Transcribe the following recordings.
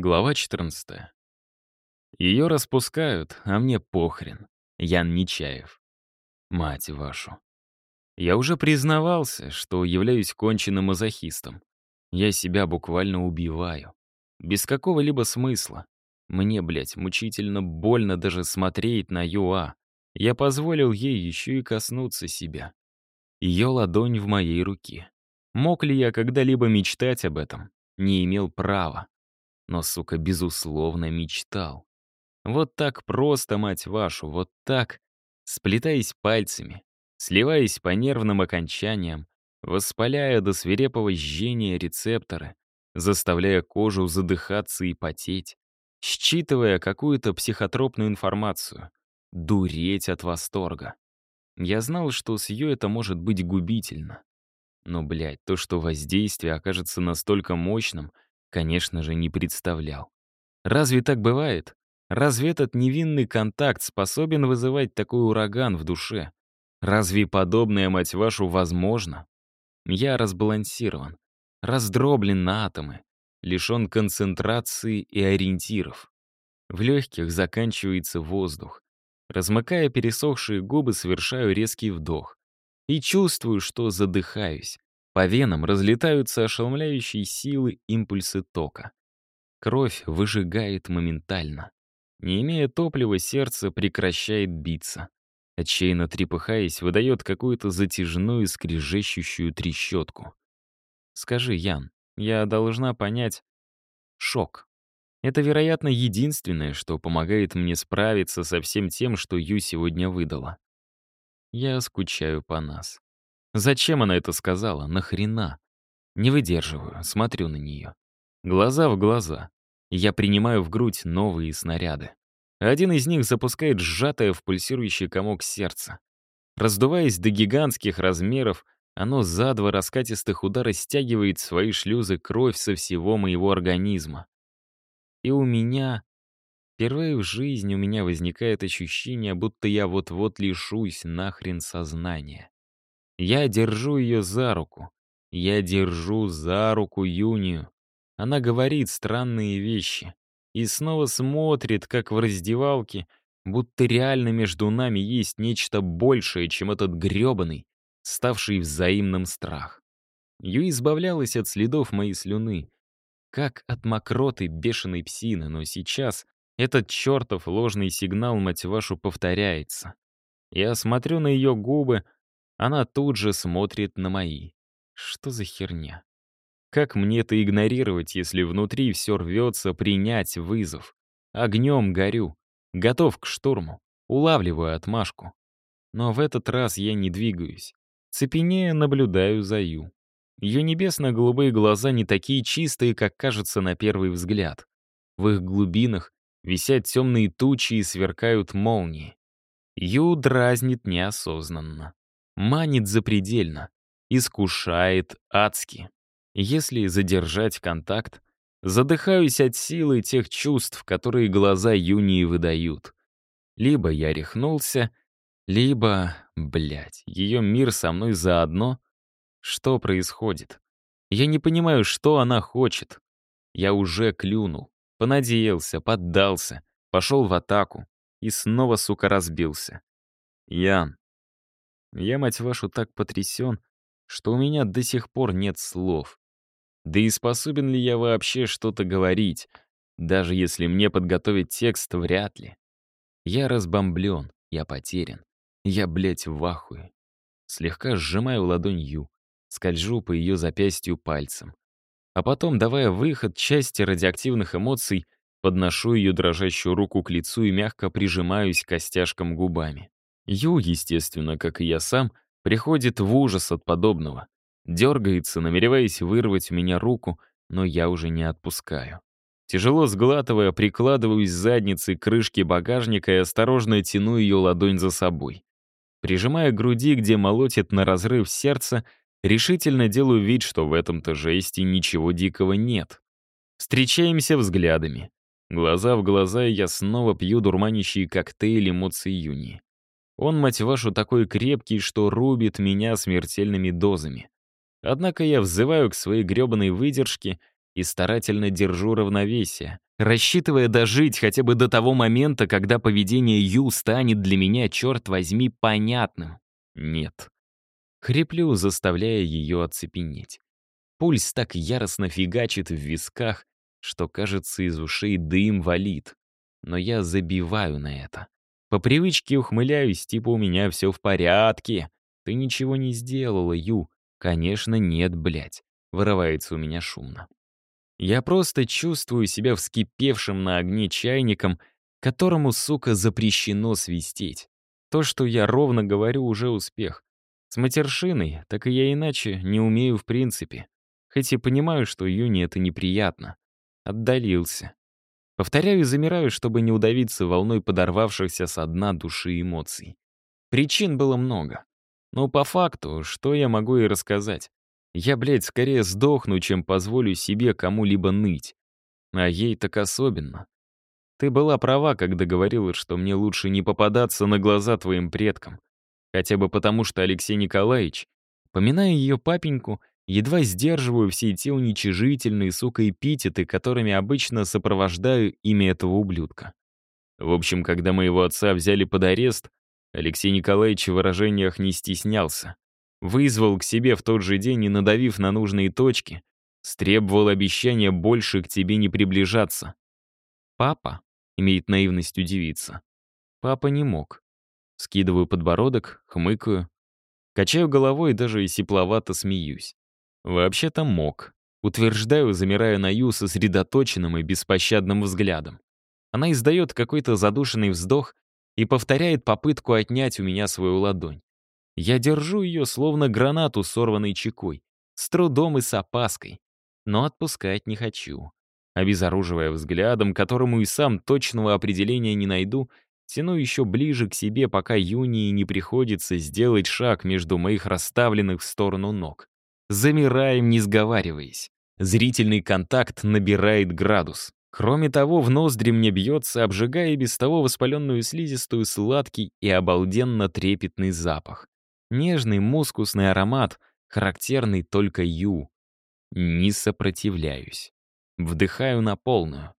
Глава 14. Ее распускают, а мне похрен. Ян Нечаев. Мать вашу. Я уже признавался, что являюсь конченным мазохистом. Я себя буквально убиваю. Без какого-либо смысла. Мне, блядь, мучительно больно даже смотреть на Юа. Я позволил ей еще и коснуться себя. Ее ладонь в моей руке. Мог ли я когда-либо мечтать об этом? Не имел права но, сука, безусловно, мечтал. Вот так просто, мать вашу, вот так, сплетаясь пальцами, сливаясь по нервным окончаниям, воспаляя до свирепого жжения рецепторы, заставляя кожу задыхаться и потеть, считывая какую-то психотропную информацию, дуреть от восторга. Я знал, что с ее это может быть губительно. Но, блядь, то, что воздействие окажется настолько мощным — конечно же, не представлял. Разве так бывает? Разве этот невинный контакт способен вызывать такой ураган в душе? Разве подобное, мать вашу, возможно? Я разбалансирован, раздроблен на атомы, лишен концентрации и ориентиров. В легких заканчивается воздух. Размыкая пересохшие губы, совершаю резкий вдох. И чувствую, что задыхаюсь. По венам разлетаются ошеломляющие силы импульсы тока. Кровь выжигает моментально. Не имея топлива, сердце прекращает биться. Отчаянно трепыхаясь, выдает какую-то затяжную скрежещущую трещотку. «Скажи, Ян, я должна понять...» Шок. Это, вероятно, единственное, что помогает мне справиться со всем тем, что Ю сегодня выдала. Я скучаю по нас. Зачем она это сказала? Нахрена? Не выдерживаю, смотрю на нее. Глаза в глаза. Я принимаю в грудь новые снаряды. Один из них запускает сжатое в пульсирующий комок сердца. Раздуваясь до гигантских размеров, оно за два раскатистых удара стягивает свои шлюзы кровь со всего моего организма. И у меня... Впервые в жизни у меня возникает ощущение, будто я вот-вот лишусь нахрен сознания. Я держу ее за руку. Я держу за руку Юнию. Она говорит странные вещи. И снова смотрит, как в раздевалке, будто реально между нами есть нечто большее, чем этот грёбаный, ставший взаимным страх. Ю избавлялась от следов моей слюны, как от мокроты бешеной псины, но сейчас этот чертов ложный сигнал, мать вашу, повторяется. Я смотрю на ее губы, она тут же смотрит на мои. Что за херня? Как мне это игнорировать, если внутри все рвется принять вызов? Огнем горю. Готов к штурму. Улавливаю отмашку. Но в этот раз я не двигаюсь. Цепенея наблюдаю за Ю. Ее небесно-голубые глаза не такие чистые, как кажется на первый взгляд. В их глубинах висят темные тучи и сверкают молнии. Ю дразнит неосознанно манит запредельно, искушает адски. Если задержать контакт, задыхаюсь от силы тех чувств, которые глаза Юнии выдают. Либо я рехнулся, либо, блядь, ее мир со мной заодно. Что происходит? Я не понимаю, что она хочет. Я уже клюнул, понадеялся, поддался, пошел в атаку и снова, сука, разбился. Ян, я, мать вашу, так потрясен, что у меня до сих пор нет слов. Да и способен ли я вообще что-то говорить, даже если мне подготовить текст, вряд ли. Я разбомблен, я потерян. Я, блядь, в ахуе. Слегка сжимаю ладонью, скольжу по ее запястью пальцем. А потом, давая выход части радиоактивных эмоций, подношу ее дрожащую руку к лицу и мягко прижимаюсь к костяшкам губами. Ю, естественно, как и я сам, приходит в ужас от подобного. Дергается, намереваясь вырвать у меня руку, но я уже не отпускаю. Тяжело сглатывая, прикладываюсь задницей к крышке багажника и осторожно тяну ее ладонь за собой. Прижимая груди, где молотит на разрыв сердца, решительно делаю вид, что в этом-то жесте ничего дикого нет. Встречаемся взглядами. Глаза в глаза, я снова пью дурманящий коктейль эмоций Юни. Он, мать вашу, такой крепкий, что рубит меня смертельными дозами. Однако я взываю к своей грёбаной выдержке и старательно держу равновесие, рассчитывая дожить хотя бы до того момента, когда поведение Ю станет для меня, черт возьми, понятным. Нет. Хриплю, заставляя ее оцепенеть. Пульс так яростно фигачит в висках, что, кажется, из ушей дым валит. Но я забиваю на это. По привычке ухмыляюсь, типа у меня все в порядке. Ты ничего не сделала, Ю. Конечно, нет, блядь. Вырывается у меня шумно. Я просто чувствую себя вскипевшим на огне чайником, которому, сука, запрещено свистеть. То, что я ровно говорю, уже успех. С матершиной, так и я иначе не умею в принципе. Хоть и понимаю, что Юне это неприятно. Отдалился. Повторяю и замираю, чтобы не удавиться волной подорвавшихся со дна души эмоций. Причин было много. Но по факту, что я могу и рассказать? Я, блядь, скорее сдохну, чем позволю себе кому-либо ныть. А ей так особенно. Ты была права, когда говорила, что мне лучше не попадаться на глаза твоим предкам. Хотя бы потому, что Алексей Николаевич, поминая ее папеньку, едва сдерживаю все те уничижительные, сука, эпитеты, которыми обычно сопровождаю имя этого ублюдка. В общем, когда моего отца взяли под арест, Алексей Николаевич в выражениях не стеснялся. Вызвал к себе в тот же день и, надавив на нужные точки, стребовал обещания больше к тебе не приближаться. Папа имеет наивность удивиться. Папа не мог. Скидываю подбородок, хмыкаю, качаю головой и даже сепловато смеюсь. Вообще-то мог. Утверждаю, замирая на Ю сосредоточенным и беспощадным взглядом. Она издает какой-то задушенный вздох и повторяет попытку отнять у меня свою ладонь. Я держу ее, словно гранату, сорванной чекой, с трудом и с опаской, но отпускать не хочу. Обезоруживая взглядом, которому и сам точного определения не найду, тяну еще ближе к себе, пока Юнии не приходится сделать шаг между моих расставленных в сторону ног. Замираем, не сговариваясь. Зрительный контакт набирает градус. Кроме того, в ноздри мне бьется, обжигая без того воспаленную слизистую сладкий и обалденно трепетный запах. Нежный мускусный аромат, характерный только Ю. Не сопротивляюсь. Вдыхаю на полную.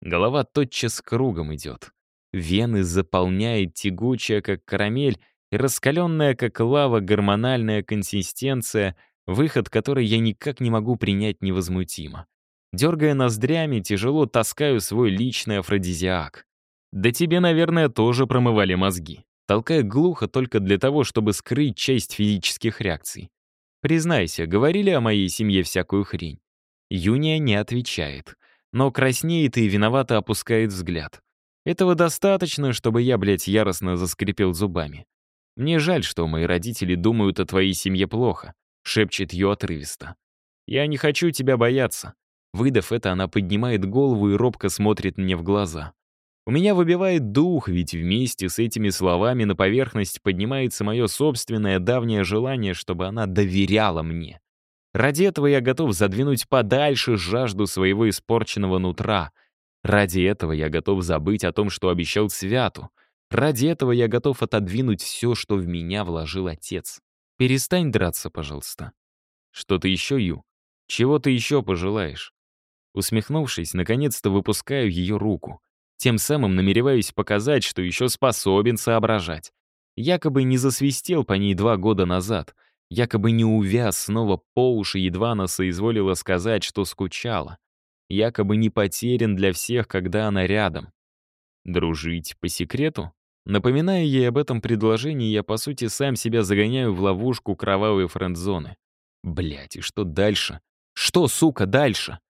Голова тотчас кругом идет. Вены заполняет тягучая, как карамель, и раскаленная, как лава, гормональная консистенция, выход которой я никак не могу принять невозмутимо. Дергая ноздрями, тяжело таскаю свой личный афродизиак. Да тебе, наверное, тоже промывали мозги. Толкая глухо только для того, чтобы скрыть часть физических реакций. Признайся, говорили о моей семье всякую хрень. Юния не отвечает, но краснеет и виновато опускает взгляд. Этого достаточно, чтобы я, блядь, яростно заскрипел зубами. Мне жаль, что мои родители думают о твоей семье плохо, шепчет ее отрывисто. Я не хочу тебя бояться. Выдав это, она поднимает голову и робко смотрит мне в глаза. У меня выбивает дух, ведь вместе с этими словами на поверхность поднимается мое собственное давнее желание, чтобы она доверяла мне. Ради этого я готов задвинуть подальше жажду своего испорченного нутра, Ради этого я готов забыть о том, что обещал Святу. Ради этого я готов отодвинуть все, что в меня вложил отец. Перестань драться, пожалуйста. Что ты еще, Ю? Чего ты еще пожелаешь? Усмехнувшись, наконец-то выпускаю ее руку. Тем самым намереваюсь показать, что еще способен соображать. Якобы не засвистел по ней два года назад. Якобы не увяз снова по уши, едва она соизволила сказать, что скучала якобы не потерян для всех, когда она рядом. Дружить по секрету? Напоминая ей об этом предложении, я, по сути, сам себя загоняю в ловушку кровавой френд-зоны. Блять, и что дальше? Что, сука, дальше?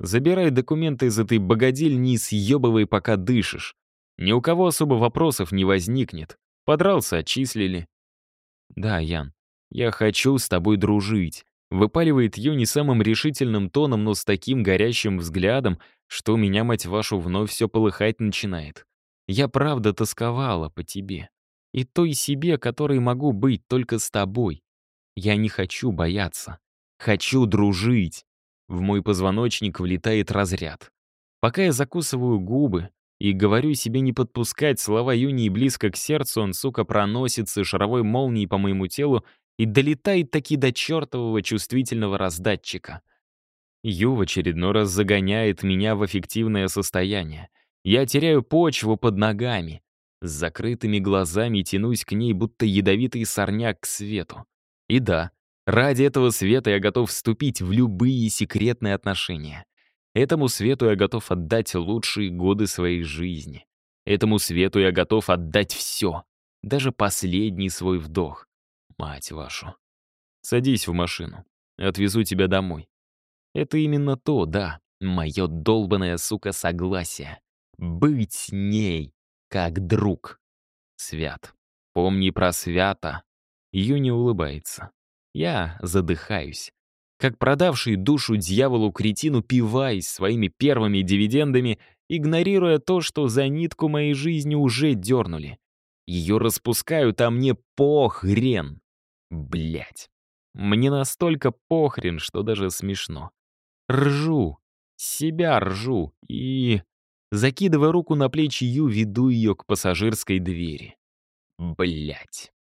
Забирай документы из этой богадельни и съебывай, пока дышишь. Ни у кого особо вопросов не возникнет. Подрался, отчислили. Да, Ян, я хочу с тобой дружить. Выпаливает ее не самым решительным тоном, но с таким горящим взглядом, что у меня, мать вашу, вновь все полыхать начинает. Я правда тосковала по тебе. И той себе, которой могу быть только с тобой. Я не хочу бояться. Хочу дружить. В мой позвоночник влетает разряд. Пока я закусываю губы и говорю себе не подпускать слова Юнии близко к сердцу, он, сука, проносится шаровой молнией по моему телу и долетает таки до чертового чувствительного раздатчика. Ю в очередной раз загоняет меня в эффективное состояние. Я теряю почву под ногами. С закрытыми глазами тянусь к ней, будто ядовитый сорняк к свету. И да, ради этого света я готов вступить в любые секретные отношения. Этому свету я готов отдать лучшие годы своей жизни. Этому свету я готов отдать все, даже последний свой вдох. Мать вашу. Садись в машину. Отвезу тебя домой. Это именно то, да, мое долбанное, сука, согласие. Быть с ней, как друг. Свят. Помни про свята. Юни улыбается. Я задыхаюсь. Как продавший душу дьяволу-кретину, пиваясь своими первыми дивидендами, игнорируя то, что за нитку моей жизни уже дернули. Ее распускают, а мне похрен. Блять. Мне настолько похрен, что даже смешно. Ржу. Себя ржу. И... Закидывая руку на плечи Ю, веду ее к пассажирской двери. Блять.